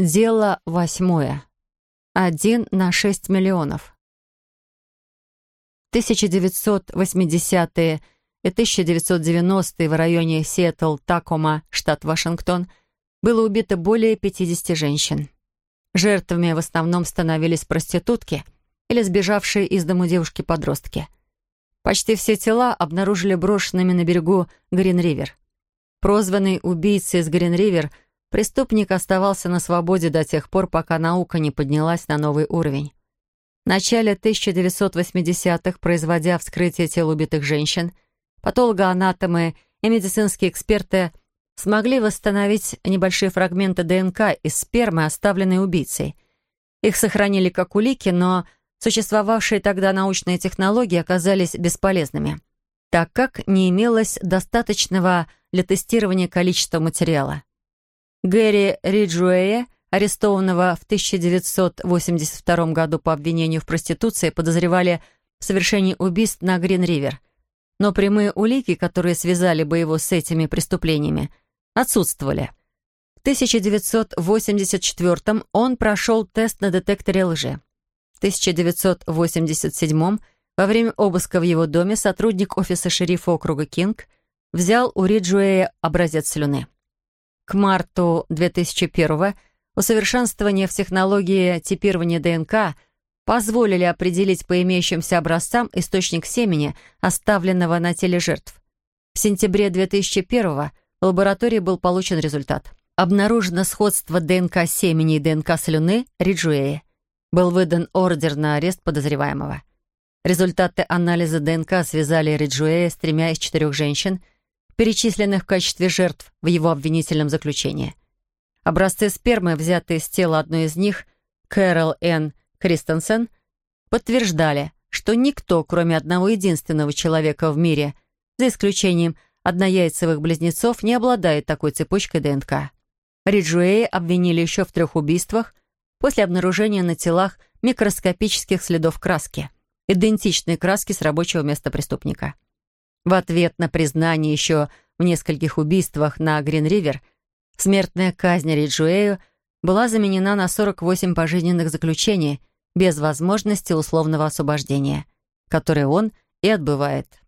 Дело восьмое. Один на шесть миллионов. 1980-е и 1990-е в районе Сиэтл-Такома, штат Вашингтон, было убито более 50 женщин. Жертвами в основном становились проститутки или сбежавшие из дому девушки-подростки. Почти все тела обнаружили брошенными на берегу Грин-Ривер. Прозванный убийцей из Грин-Ривер, преступник оставался на свободе до тех пор, пока наука не поднялась на новый уровень. В начале 1980-х, производя вскрытие тел убитых женщин, патологоанатомы и медицинские эксперты смогли восстановить небольшие фрагменты ДНК из спермы, оставленной убийцей. Их сохранили как улики, но существовавшие тогда научные технологии оказались бесполезными, так как не имелось достаточного для тестирования количества материала. Гэри Риджуэя, арестованного в 1982 году по обвинению в проституции, подозревали в совершении убийств на Грин-Ривер. Но прямые улики, которые связали бы его с этими преступлениями, отсутствовали. В 1984 он прошел тест на детекторе лжи. В 1987 во время обыска в его доме сотрудник офиса шерифа округа Кинг взял у Риджуэя образец слюны. К марту 2001 усовершенствование в технологии типирования ДНК позволили определить по имеющимся образцам источник семени, оставленного на теле жертв. В сентябре 2001 в лаборатории был получен результат. Обнаружено сходство ДНК семени и ДНК слюны Риджуэя. Был выдан ордер на арест подозреваемого. Результаты анализа ДНК связали Риджуэя с тремя из четырех женщин, перечисленных в качестве жертв в его обвинительном заключении. Образцы спермы, взятые из тела одной из них, Кэрол Н. Кристенсен, подтверждали, что никто, кроме одного единственного человека в мире, за исключением однояйцевых близнецов не обладает такой цепочкой ДНК. Риджуэя обвинили еще в трех убийствах после обнаружения на телах микроскопических следов краски, идентичной краски с рабочего места преступника. В ответ на признание еще в нескольких убийствах на Грин-Ривер смертная казнь Риджуэю была заменена на 48 пожизненных заключений без возможности условного освобождения, которые он и отбывает.